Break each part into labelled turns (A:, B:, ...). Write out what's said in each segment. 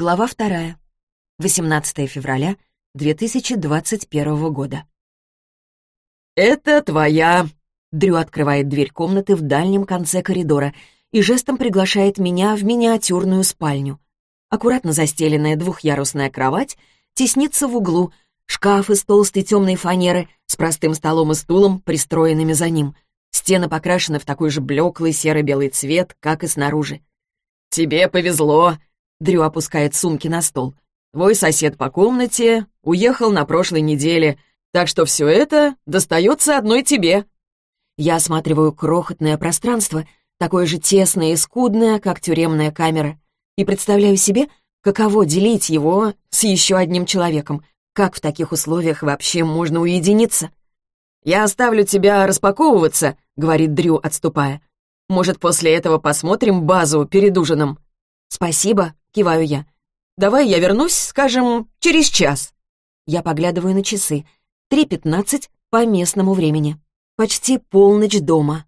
A: Глава вторая. 18 февраля 2021 года.
B: «Это твоя!»
A: Дрю открывает дверь комнаты в дальнем конце коридора и жестом приглашает меня в миниатюрную спальню. Аккуратно застеленная двухъярусная кровать теснится в углу, шкаф из толстой темной фанеры с простым столом и стулом, пристроенными за ним. Стены покрашены в такой же блеклый серо-белый цвет, как и снаружи.
B: «Тебе повезло!»
A: Дрю опускает сумки на стол.
B: «Твой сосед по комнате уехал на прошлой неделе, так что все это достается одной тебе».
A: Я осматриваю крохотное пространство, такое же тесное и скудное, как тюремная камера, и представляю себе, каково делить его с еще одним человеком, как в таких условиях вообще можно уединиться.
B: «Я оставлю тебя распаковываться», — говорит Дрю, отступая. «Может, после этого посмотрим базу перед ужином?»
A: «Спасибо», — киваю я.
B: «Давай я вернусь, скажем, через час».
A: Я поглядываю на часы. Три пятнадцать по местному времени. Почти полночь дома.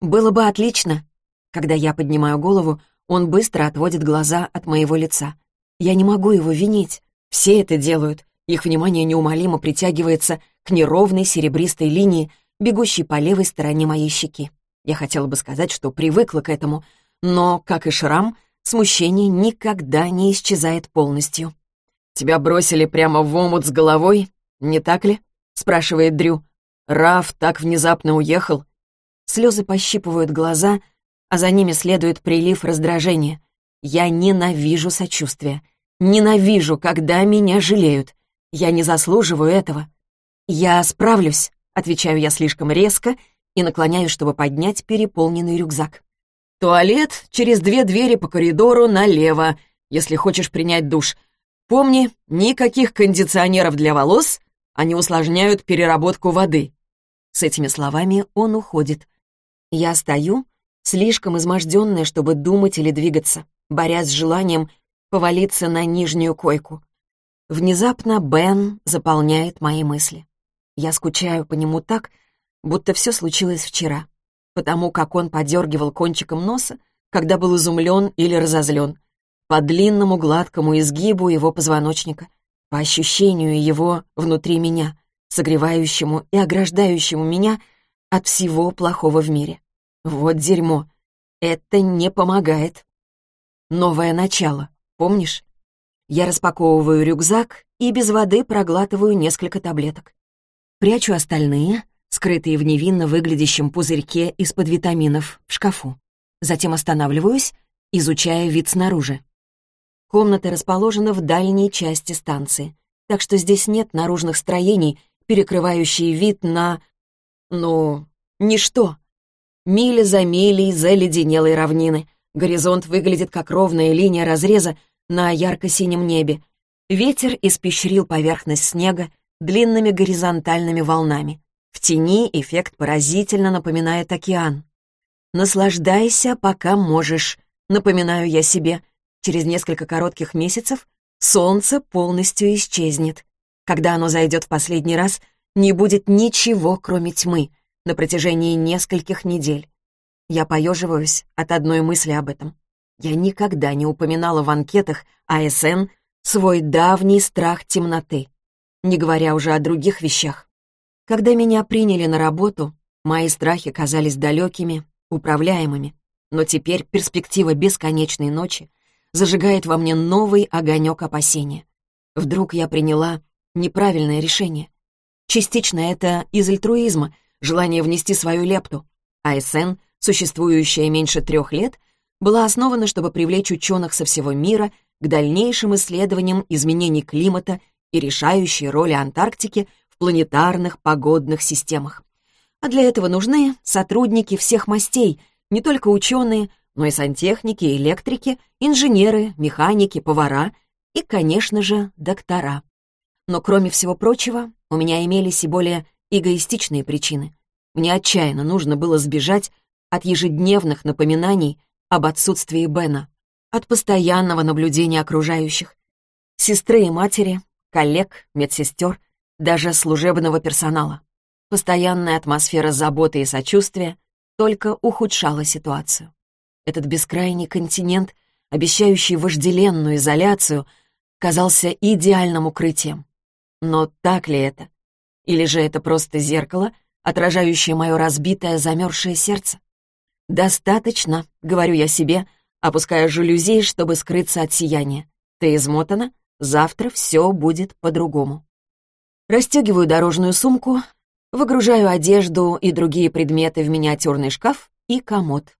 A: Было бы отлично. Когда я поднимаю голову, он быстро отводит глаза от моего лица. Я не могу его винить. Все это делают. Их внимание неумолимо притягивается к неровной серебристой линии, бегущей по левой стороне моей щеки. Я хотела бы сказать, что привыкла к этому, но, как и шрам, смущение никогда не исчезает полностью.
B: «Тебя бросили прямо в омут с головой, не так ли?» — спрашивает Дрю. «Раф так внезапно уехал».
A: Слезы пощипывают глаза, а за ними следует прилив раздражения. Я ненавижу сочувствия. Ненавижу, когда меня жалеют. Я не заслуживаю этого. «Я справлюсь», — отвечаю я слишком резко и наклоняюсь, чтобы поднять переполненный рюкзак.
B: Туалет через две двери по коридору налево, если хочешь принять душ. Помни, никаких кондиционеров для волос, они усложняют переработку воды».
A: С этими словами он уходит. Я стою, слишком изможденная, чтобы думать или двигаться, борясь с желанием повалиться на нижнюю койку. Внезапно Бен заполняет мои мысли. Я скучаю по нему так, будто все случилось вчера потому как он подергивал кончиком носа, когда был изумлен или разозлен, по длинному гладкому изгибу его позвоночника, по ощущению его внутри меня, согревающему и ограждающему меня от всего плохого в мире. Вот дерьмо. Это не помогает. Новое начало, помнишь? Я распаковываю рюкзак и без воды проглатываю несколько таблеток. Прячу остальные, скрытые в невинно выглядящем пузырьке из-под витаминов, в шкафу. Затем останавливаюсь, изучая вид снаружи. Комната расположена в дальней части станции, так что здесь нет наружных строений, перекрывающие вид на... ну... ничто. Мили за милей заледенелой равнины. Горизонт выглядит как ровная линия разреза на ярко-синем небе. Ветер испещрил поверхность снега длинными горизонтальными волнами. В тени эффект поразительно напоминает океан. «Наслаждайся, пока можешь», — напоминаю я себе. Через несколько коротких месяцев солнце полностью исчезнет. Когда оно зайдет в последний раз, не будет ничего, кроме тьмы, на протяжении нескольких недель. Я поеживаюсь от одной мысли об этом. Я никогда не упоминала в анкетах АСН свой давний страх темноты, не говоря уже о других вещах. Когда меня приняли на работу, мои страхи казались далекими, управляемыми. Но теперь перспектива бесконечной ночи зажигает во мне новый огонек опасения. Вдруг я приняла неправильное решение. Частично это из альтруизма, желание внести свою лепту. АСН, существующая меньше трех лет, была основана, чтобы привлечь ученых со всего мира к дальнейшим исследованиям изменений климата и решающей роли Антарктики планетарных погодных системах. А для этого нужны сотрудники всех мастей, не только ученые, но и сантехники, электрики, инженеры, механики, повара и, конечно же, доктора. Но кроме всего прочего, у меня имелись и более эгоистичные причины. Мне отчаянно нужно было сбежать от ежедневных напоминаний об отсутствии Бена, от постоянного наблюдения окружающих, сестры и матери, коллег, медсестер, даже служебного персонала. Постоянная атмосфера заботы и сочувствия только ухудшала ситуацию. Этот бескрайний континент обещающий вожделенную изоляцию, казался идеальным укрытием. Но так ли это? Или же это просто зеркало, отражающее мое разбитое, замерзшее сердце? «Достаточно», — говорю я себе, опуская жалюзи, чтобы скрыться от сияния. «Ты измотана? Завтра все будет по-другому». Растягиваю дорожную сумку, выгружаю одежду и другие предметы в миниатюрный шкаф и комод.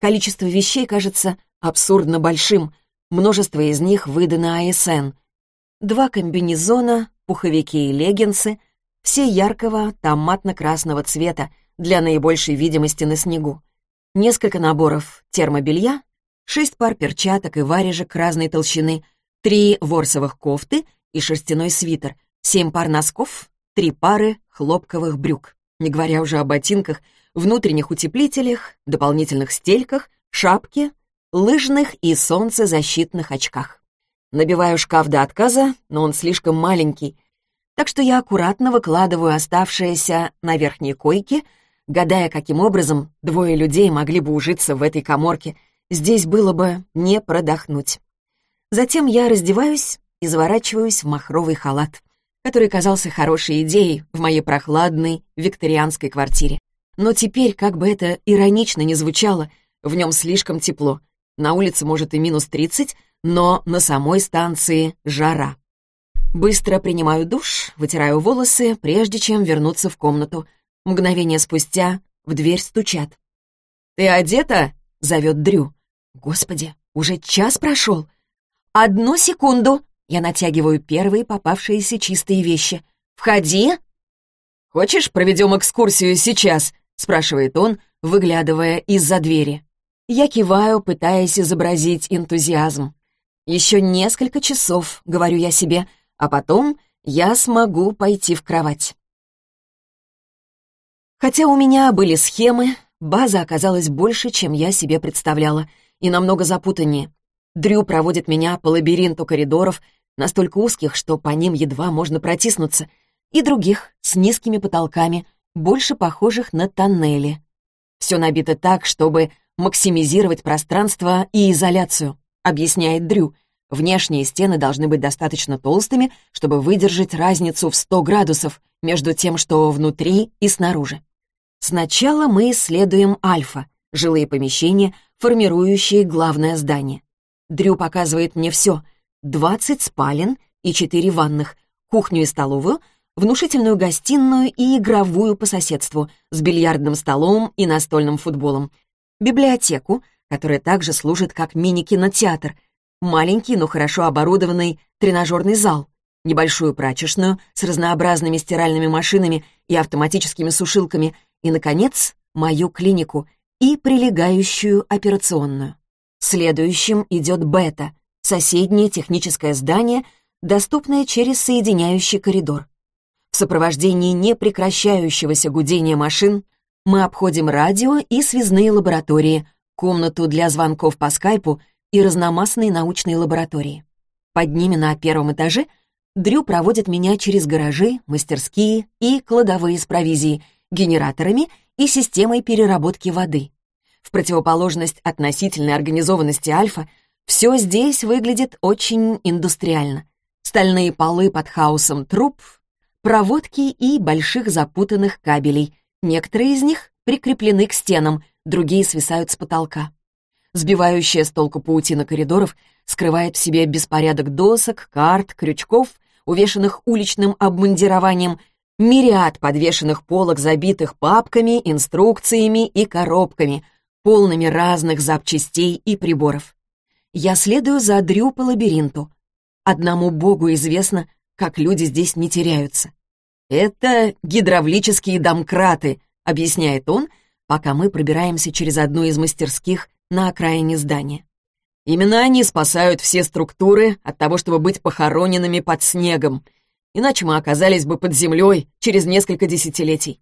A: Количество вещей кажется абсурдно большим, множество из них выдано АСН. Два комбинезона, пуховики и леггинсы, все яркого томатно-красного цвета для наибольшей видимости на снегу. Несколько наборов термобелья, шесть пар перчаток и варежек разной толщины, три ворсовых кофты и шерстяной свитер, семь пар носков, три пары хлопковых брюк, не говоря уже о ботинках, внутренних утеплителях, дополнительных стельках, шапке, лыжных и солнцезащитных очках. Набиваю шкаф до отказа, но он слишком маленький, так что я аккуратно выкладываю оставшееся на верхней койке, гадая, каким образом двое людей могли бы ужиться в этой коморке. Здесь было бы не продохнуть. Затем я раздеваюсь и заворачиваюсь в махровый халат, который казался хорошей идеей в моей прохладной викторианской квартире. Но теперь, как бы это иронично ни звучало, в нем слишком тепло. На улице может и минус 30, но на самой станции жара. Быстро принимаю душ, вытираю волосы, прежде чем вернуться в комнату. Мгновение спустя в дверь стучат. «Ты одета?» — зовет Дрю. «Господи, уже час прошел!» «Одну секунду!» — я натягиваю первые попавшиеся чистые вещи. «Входи!» «Хочешь, проведем экскурсию сейчас?» — спрашивает он, выглядывая из-за двери. Я киваю, пытаясь изобразить энтузиазм. «Еще несколько часов», — говорю я себе, — а потом я смогу пойти в кровать. Хотя у меня были схемы, база оказалась больше, чем я себе представляла, и намного запутаннее. Дрю проводит меня по лабиринту коридоров, настолько узких, что по ним едва можно протиснуться, и других, с низкими потолками, больше похожих на тоннели. Все набито так, чтобы максимизировать пространство и изоляцию, объясняет Дрю, Внешние стены должны быть достаточно толстыми, чтобы выдержать разницу в 100 градусов между тем, что внутри и снаружи. Сначала мы исследуем альфа, жилые помещения, формирующие главное здание. Дрю показывает мне все. 20 спален и 4 ванных, кухню и столовую, внушительную гостиную и игровую по соседству с бильярдным столом и настольным футболом, библиотеку, которая также служит как мини-кинотеатр, маленький, но хорошо оборудованный тренажерный зал, небольшую прачечную с разнообразными стиральными машинами и автоматическими сушилками и, наконец, мою клинику и прилегающую операционную. Следующим идет бета, соседнее техническое здание, доступное через соединяющий коридор. В сопровождении непрекращающегося гудения машин мы обходим радио и связные лаборатории, комнату для звонков по скайпу и разномастные научные лаборатории. Под ними на первом этаже Дрю проводит меня через гаражи, мастерские и кладовые с провизией, генераторами и системой переработки воды. В противоположность относительной организованности Альфа, все здесь выглядит очень индустриально. Стальные полы под хаосом труб, проводки и больших запутанных кабелей. Некоторые из них прикреплены к стенам, другие свисают с потолка. Сбивающая с толку паутина коридоров скрывает в себе беспорядок досок, карт, крючков, увешанных уличным обмундированием, мириад подвешенных полок, забитых папками, инструкциями и коробками, полными разных запчастей и приборов. Я следую за Дрю по лабиринту. Одному богу известно, как люди здесь не теряются. «Это гидравлические домкраты», — объясняет он, пока мы пробираемся через одну из мастерских на окраине здания. Именно они спасают все структуры от того, чтобы быть похороненными под снегом, иначе мы оказались бы под землей через несколько десятилетий.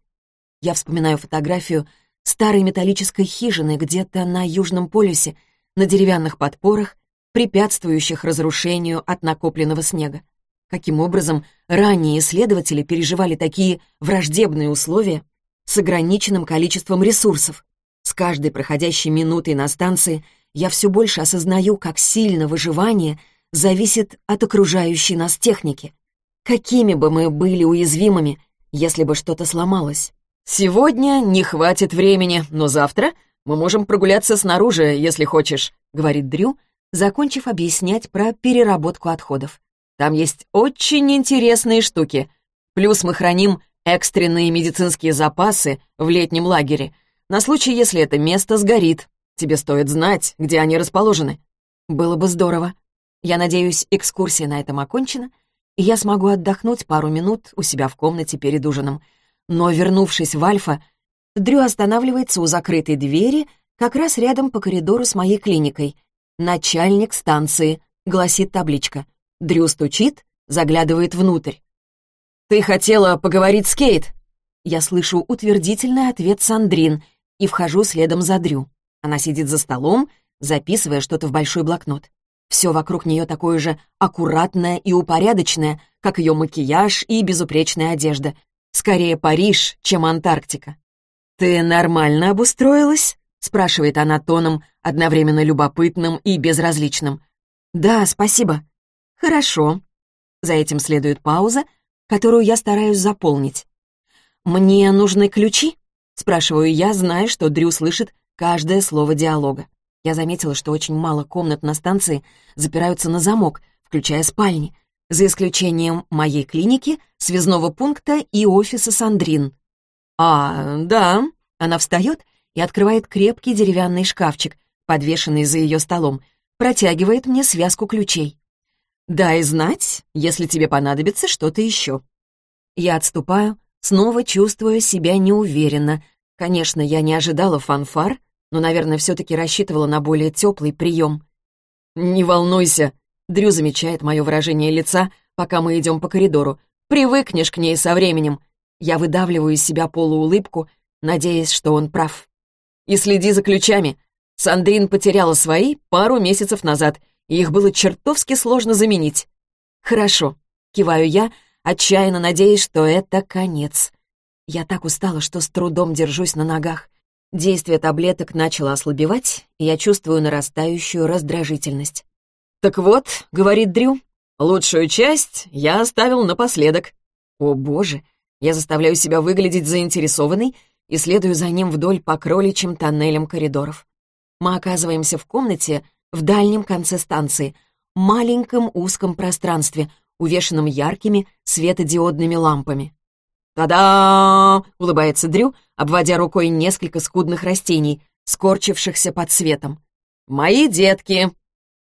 A: Я вспоминаю фотографию старой металлической хижины где-то на Южном полюсе, на деревянных подпорах, препятствующих разрушению от накопленного снега. Каким образом ранние исследователи переживали такие враждебные условия с ограниченным количеством ресурсов? С каждой проходящей минутой на станции я все больше осознаю, как сильно выживание зависит от окружающей нас техники. Какими бы мы были уязвимыми, если бы что-то сломалось.
B: «Сегодня не хватит времени, но завтра мы можем прогуляться снаружи, если хочешь», — говорит Дрю, закончив объяснять про переработку отходов. «Там есть очень интересные штуки. Плюс мы храним экстренные медицинские запасы в летнем лагере, на случай, если это место сгорит. Тебе стоит знать, где они расположены».
A: «Было бы здорово. Я надеюсь, экскурсия на этом окончена, и я смогу отдохнуть пару минут у себя в комнате перед ужином. Но, вернувшись в Альфа, Дрю останавливается у закрытой двери как раз рядом по коридору с моей клиникой. «Начальник станции», — гласит табличка. Дрю стучит, заглядывает внутрь.
B: «Ты хотела поговорить с Кейт?»
A: Я слышу утвердительный ответ Сандрин и вхожу следом за Дрю. Она сидит за столом, записывая что-то в большой блокнот. Все вокруг нее такое же аккуратное и упорядоченное, как ее макияж и безупречная одежда. Скорее Париж, чем Антарктика.
B: «Ты нормально обустроилась?» — спрашивает она тоном, одновременно любопытным и безразличным.
A: «Да, спасибо».
B: «Хорошо».
A: За этим следует пауза, которую я стараюсь заполнить. «Мне нужны ключи?» — спрашиваю я, зная, что Дрю слышит каждое слово диалога. Я заметила, что очень мало комнат на станции запираются на замок, включая спальни, за исключением моей клиники, связного пункта и офиса Сандрин.
B: «А, да».
A: Она встает и открывает крепкий деревянный шкафчик, подвешенный за ее столом, протягивает мне связку ключей.
B: «Дай знать, если тебе понадобится что-то еще».
A: Я отступаю, снова чувствуя себя неуверенно. Конечно, я не ожидала фанфар, но, наверное, все-таки рассчитывала на более теплый прием.
B: «Не волнуйся», — Дрю замечает мое выражение лица, пока мы идем по коридору. «Привыкнешь к ней со временем». Я выдавливаю из себя полуулыбку, надеясь, что он прав. «И следи за ключами. Сандрин потеряла свои пару месяцев назад, и их было чертовски сложно заменить».
A: «Хорошо», — киваю я, отчаянно надеясь, что это конец. Я так устала, что с трудом держусь на ногах. Действие таблеток начало ослабевать, и я чувствую нарастающую раздражительность.
B: «Так вот», — говорит Дрю, — «лучшую часть я оставил напоследок».
A: О, боже! Я заставляю себя выглядеть заинтересованной и следую за ним вдоль по кроличьим тоннелям коридоров. Мы оказываемся в комнате в дальнем конце станции, маленьком узком пространстве, увешанном яркими светодиодными лампами.
B: «Та-да!» — улыбается Дрю, обводя рукой несколько скудных растений, скорчившихся под светом. «Мои детки!»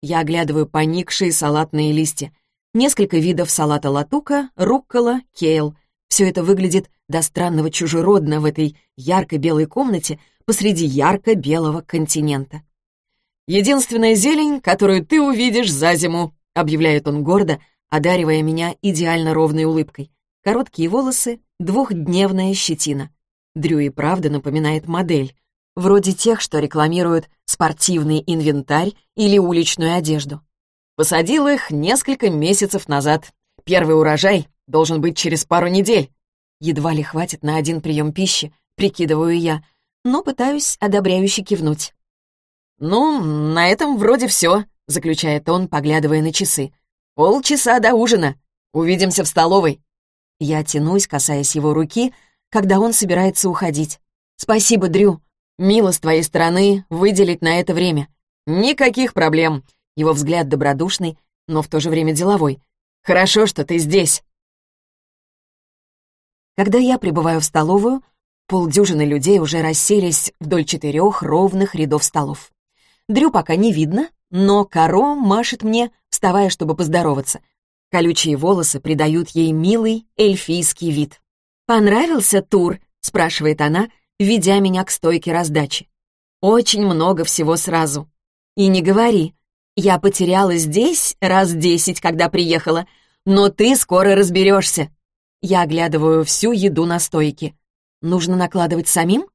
A: Я оглядываю поникшие салатные листья. Несколько видов салата латука, руккола, кейл. Все это выглядит до странного чужеродно в этой ярко-белой комнате посреди ярко-белого континента.
B: «Единственная зелень, которую ты увидишь за зиму», — объявляет он гордо, одаривая меня идеально ровной улыбкой.
A: Короткие волосы, двухдневная щетина. Дрю и правда напоминает модель, вроде тех, что рекламируют спортивный инвентарь или уличную одежду.
B: Посадил их несколько месяцев назад. Первый урожай должен быть через пару недель.
A: Едва ли хватит на один прием пищи, прикидываю я, но пытаюсь одобряюще кивнуть.
B: «Ну, на этом вроде все», — заключает он, поглядывая на часы. «Полчаса до ужина. Увидимся в столовой».
A: Я тянусь, касаясь его руки, когда он собирается уходить. «Спасибо, Дрю. Мило с твоей стороны выделить на это время.
B: Никаких проблем». Его взгляд добродушный, но в то же время деловой. «Хорошо, что ты здесь».
A: Когда я прибываю в столовую, полдюжины людей уже расселись вдоль четырех ровных рядов столов. Дрю пока не видно, но Каро машет мне, вставая, чтобы поздороваться. Колючие волосы придают ей милый эльфийский вид. «Понравился тур?» — спрашивает она, ведя меня к стойке раздачи. «Очень много всего сразу. И не говори. Я потеряла здесь раз десять, когда приехала, но ты скоро разберешься. Я оглядываю всю еду на стойке. Нужно накладывать самим?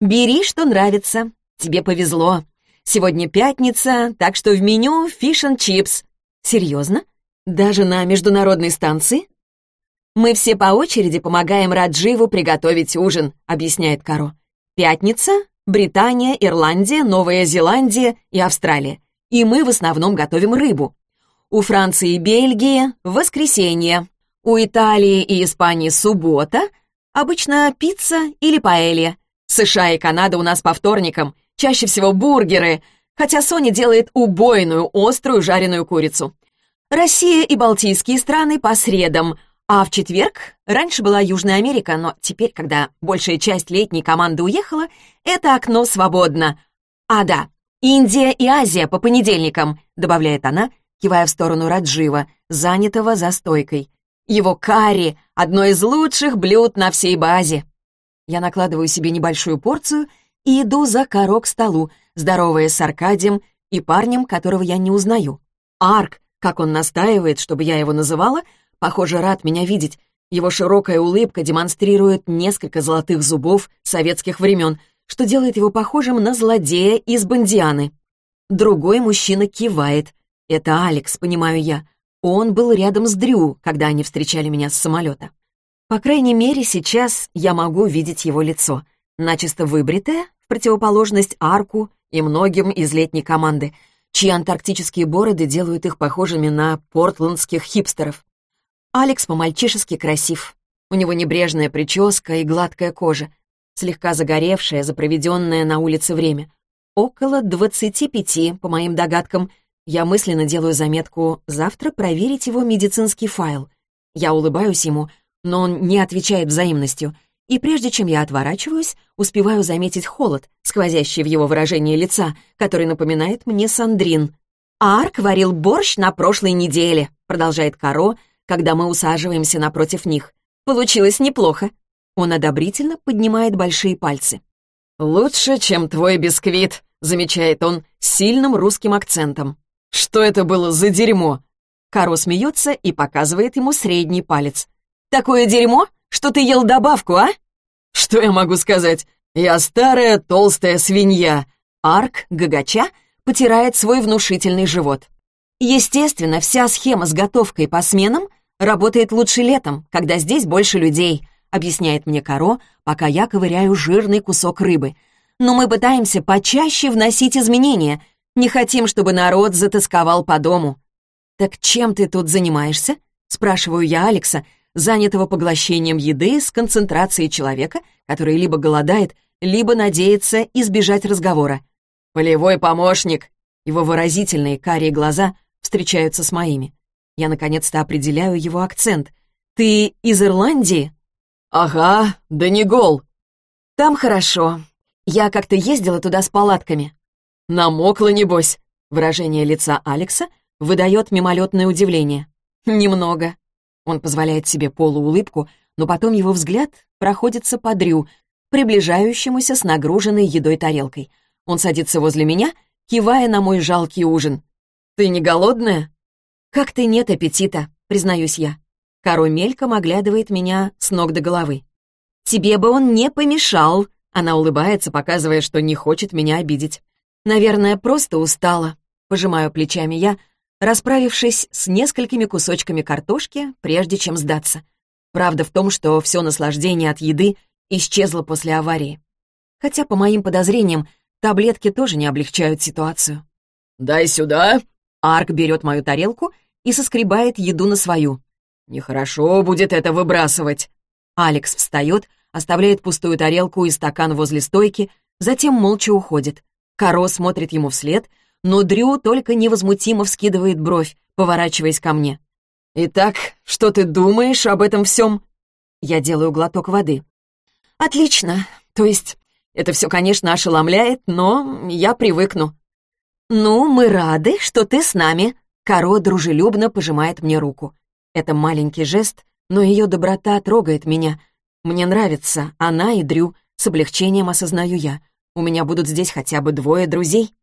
A: Бери, что нравится. Тебе повезло. Сегодня пятница, так что в меню фиш чипс. Серьезно? Даже на международной станции? Мы все по очереди помогаем Радживу приготовить ужин, объясняет Каро. Пятница,
B: Британия, Ирландия, Новая Зеландия и Австралия. И мы в основном готовим рыбу. У Франции и Бельгии — воскресенье. У Италии и Испании — суббота. Обычно пицца или паэлья. США и Канада у нас по вторникам. Чаще всего бургеры, хотя Соня делает убойную острую жареную курицу. Россия и Балтийские страны по средам, а в четверг раньше была Южная Америка, но теперь, когда большая часть летней команды уехала, это окно свободно. А да, Индия и Азия по понедельникам, добавляет она, кивая в сторону Раджива, занятого за стойкой. Его карри — одно из лучших блюд на всей базе. Я накладываю себе небольшую порцию и иду за коро к столу, здороваясь с Аркадием и парнем, которого я не узнаю. Арк, как он настаивает, чтобы я его называла, похоже, рад меня видеть. Его широкая улыбка демонстрирует несколько золотых зубов советских времен, что делает его похожим на злодея из Бандианы. Другой мужчина кивает. Это Алекс, понимаю я. Он был рядом с Дрю, когда они встречали меня с самолета. По крайней мере, сейчас я могу видеть его лицо. Начисто выбритое, в противоположность Арку и многим из летней команды — чьи антарктические бороды делают их похожими на портландских хипстеров. Алекс по-мальчишески красив. У него небрежная прическа и гладкая кожа, слегка загоревшая за проведенное на улице время. Около 25, по моим догадкам. Я мысленно делаю заметку «завтра проверить его медицинский файл». Я улыбаюсь ему, но он не отвечает взаимностью — и прежде чем я отворачиваюсь, успеваю заметить холод, сквозящий в его выражении лица, который напоминает мне Сандрин. «Арк варил борщ на прошлой неделе», — продолжает Каро, когда мы усаживаемся напротив них. «Получилось неплохо». Он одобрительно поднимает большие пальцы. «Лучше, чем твой бисквит», — замечает он с сильным русским акцентом. «Что это было за дерьмо?» Каро смеется и показывает ему средний палец. «Такое дерьмо? что ты ел добавку, а?» «Что я могу сказать? Я старая толстая свинья». Арк, гагача, потирает свой внушительный живот. Естественно, вся схема с готовкой по сменам работает лучше летом, когда здесь больше людей, объясняет мне Каро, пока я ковыряю жирный кусок рыбы. Но мы пытаемся почаще вносить изменения. Не хотим, чтобы народ затасковал по дому. «Так чем ты тут занимаешься?» — спрашиваю я Алекса, занятого поглощением еды с концентрацией человека, который либо голодает, либо надеется избежать разговора. «Полевой помощник!» Его выразительные карие глаза встречаются с моими. Я наконец-то определяю его акцент. «Ты из Ирландии?» «Ага, да не гол!» «Там хорошо. Я как-то ездила туда с палатками». «Намокла, небось?» Выражение лица Алекса выдает мимолетное удивление. «Немного». Он позволяет себе полуулыбку, но потом его взгляд проходится по Дрю, приближающемуся с нагруженной едой тарелкой. Он садится возле меня, кивая на мой жалкий ужин. «Ты не голодная?» «Как-то нет аппетита», — признаюсь я. Каро мельком оглядывает меня с ног до головы. «Тебе бы он не помешал», — она улыбается, показывая, что не хочет меня обидеть. «Наверное, просто устала», — пожимаю плечами я, расправившись с несколькими кусочками картошки, прежде чем сдаться. Правда в том, что все наслаждение от еды исчезло после аварии. Хотя, по моим подозрениям, таблетки тоже не облегчают ситуацию. «Дай сюда!» Арк берет мою тарелку и соскребает еду на свою. «Нехорошо будет это выбрасывать!» Алекс встает, оставляет пустую тарелку и стакан возле стойки, затем молча уходит. Каро смотрит ему вслед — но Дрю только невозмутимо вскидывает бровь, поворачиваясь ко мне. «Итак, что ты думаешь об этом всем?» Я делаю глоток воды. «Отлично. То есть, это все, конечно, ошеломляет, но я привыкну». «Ну, мы рады, что ты с нами», — Каро дружелюбно пожимает мне руку. Это маленький жест, но ее доброта трогает меня. Мне нравится она и Дрю, с облегчением осознаю я. У меня будут здесь хотя бы двое друзей.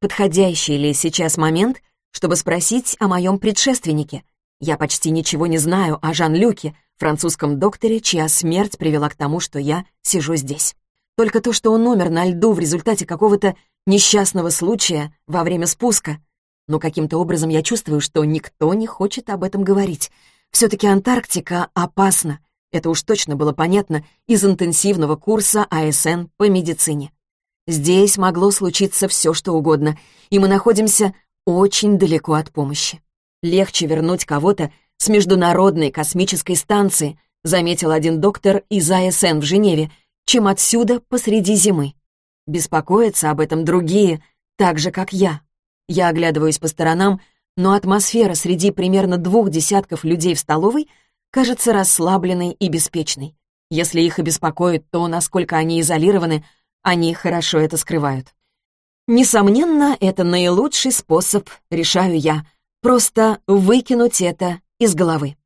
B: Подходящий ли сейчас момент, чтобы спросить о моем предшественнике? Я почти ничего не знаю о Жан-Люке, французском докторе, чья смерть привела к тому, что я сижу здесь. Только то, что он умер на льду в результате какого-то несчастного случая во время спуска. Но каким-то образом я чувствую, что никто не хочет об этом говорить. Все-таки Антарктика опасна. Это уж точно было понятно из интенсивного курса АСН по медицине.
A: Здесь могло случиться все, что угодно, и мы находимся очень далеко от помощи. Легче вернуть кого-то с Международной космической станции, заметил один доктор из АСН в Женеве, чем отсюда посреди зимы. Беспокоятся об этом другие, так же, как я. Я оглядываюсь по сторонам, но атмосфера среди примерно двух десятков людей в столовой кажется расслабленной и беспечной. Если их и беспокоит то, насколько они изолированы, они хорошо это скрывают. Несомненно, это наилучший способ, решаю я, просто выкинуть это из головы.